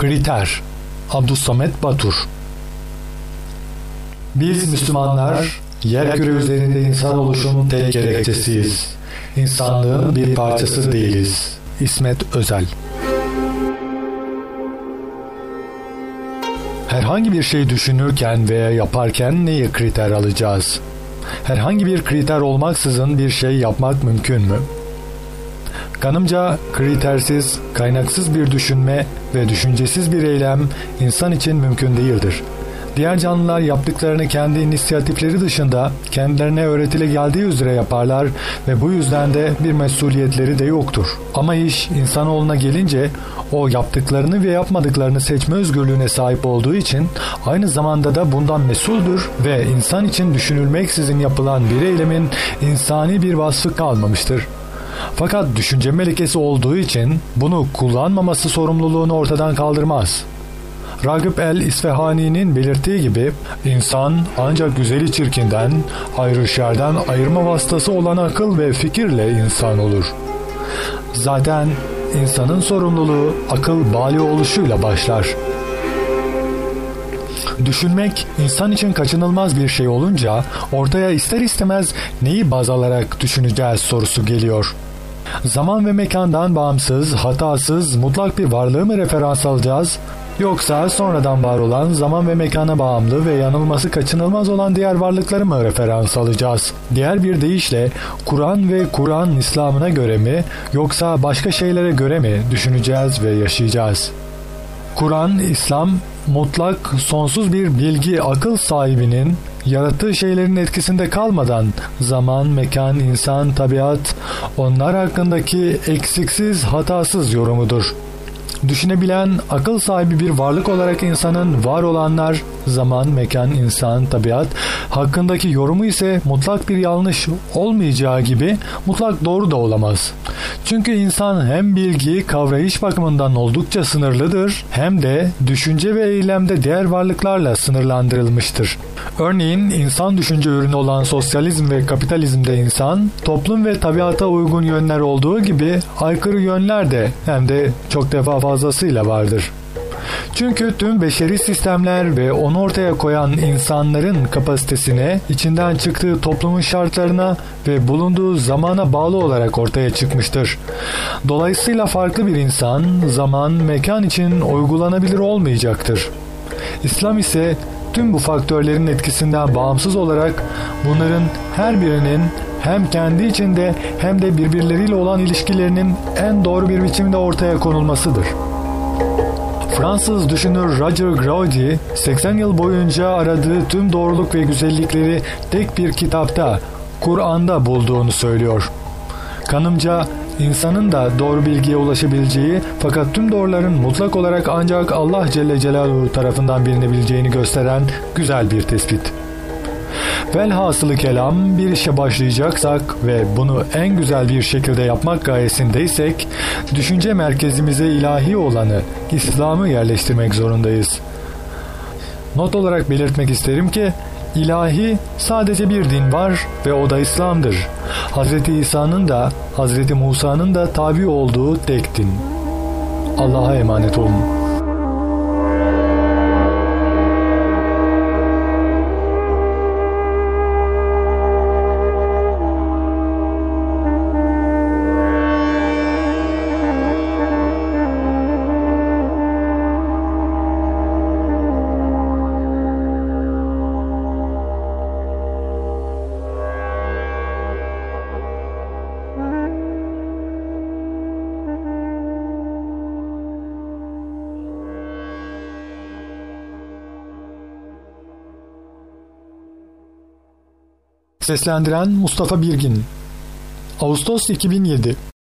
Kriter Abdüssamet Batur Biz Müslümanlar yer küre üzerinde insan oluşum tek gerekçesiyiz. İnsanlığın bir parçası değiliz. İsmet Özel Herhangi bir şey düşünürken veya yaparken neyi kriter alacağız? Herhangi bir kriter olmaksızın bir şey yapmak mümkün mü? Kanımca kritersiz, kaynaksız bir düşünme ve düşüncesiz bir eylem insan için mümkün değildir. Diğer canlılar yaptıklarını kendi inisiyatifleri dışında kendilerine öğretile geldiği üzere yaparlar ve bu yüzden de bir mesuliyetleri de yoktur. Ama iş insanoğluna gelince o yaptıklarını ve yapmadıklarını seçme özgürlüğüne sahip olduğu için aynı zamanda da bundan mesuldür ve insan için düşünülmeksizin yapılan bir eylemin insani bir vasfı kalmamıştır. Fakat düşünce melekesi olduğu için bunu kullanmaması sorumluluğunu ortadan kaldırmaz. Ragıp el-İsfahani'nin belirttiği gibi insan ancak güzeli çirkinden, ayrı şerden ayırma vasıtası olan akıl ve fikirle insan olur. Zaten insanın sorumluluğu akıl bali oluşuyla başlar. Düşünmek insan için kaçınılmaz bir şey olunca ortaya ister istemez neyi baz alarak düşüneceğiz sorusu geliyor. Zaman ve mekandan bağımsız, hatasız, mutlak bir varlığı mı referans alacağız Yoksa sonradan var olan zaman ve mekana bağımlı ve yanılması kaçınılmaz olan diğer varlıkları mı referans alacağız? Diğer bir deyişle Kur'an ve Kur'an İslam'ına göre mi yoksa başka şeylere göre mi düşüneceğiz ve yaşayacağız? Kur'an, İslam mutlak, sonsuz bir bilgi, akıl sahibinin yarattığı şeylerin etkisinde kalmadan zaman, mekan, insan, tabiat onlar hakkındaki eksiksiz, hatasız yorumudur. Düşünebilen, akıl sahibi bir varlık olarak insanın var olanlar, zaman, mekan, insan, tabiat hakkındaki yorumu ise mutlak bir yanlış olmayacağı gibi mutlak doğru da olamaz. Çünkü insan hem bilgi, kavrayış bakımından oldukça sınırlıdır hem de düşünce ve eylemde diğer varlıklarla sınırlandırılmıştır. Örneğin insan düşünce ürünü olan sosyalizm ve kapitalizmde insan, toplum ve tabiata uygun yönler olduğu gibi aykırı yönler de hem de çok defa fazlasıyla vardır. Çünkü tüm beşeri sistemler ve onu ortaya koyan insanların kapasitesine, içinden çıktığı toplumun şartlarına ve bulunduğu zamana bağlı olarak ortaya çıkmıştır. Dolayısıyla farklı bir insan, zaman, mekan için uygulanabilir olmayacaktır. İslam ise tüm bu faktörlerin etkisinden bağımsız olarak bunların her birinin hem kendi içinde hem de birbirleriyle olan ilişkilerinin en doğru bir biçimde ortaya konulmasıdır. Fransız düşünür Roger Graudy 80 yıl boyunca aradığı tüm doğruluk ve güzellikleri tek bir kitapta, Kur'an'da bulduğunu söylüyor. Kanımca insanın da doğru bilgiye ulaşabileceği fakat tüm doğruların mutlak olarak ancak Allah Celle Celaluhu tarafından bilinebileceğini gösteren güzel bir tespit. Velhasılı kelam bir işe başlayacaksak ve bunu en güzel bir şekilde yapmak gayesindeysek düşünce merkezimize ilahi olanı İslam'ı yerleştirmek zorundayız. Not olarak belirtmek isterim ki ilahi sadece bir din var ve o da İslam'dır. Hz. İsa'nın da Hz. Musa'nın da tabi olduğu tek din. Allah'a emanet olun. Seslendiren Mustafa Birgin. Ağustos 2007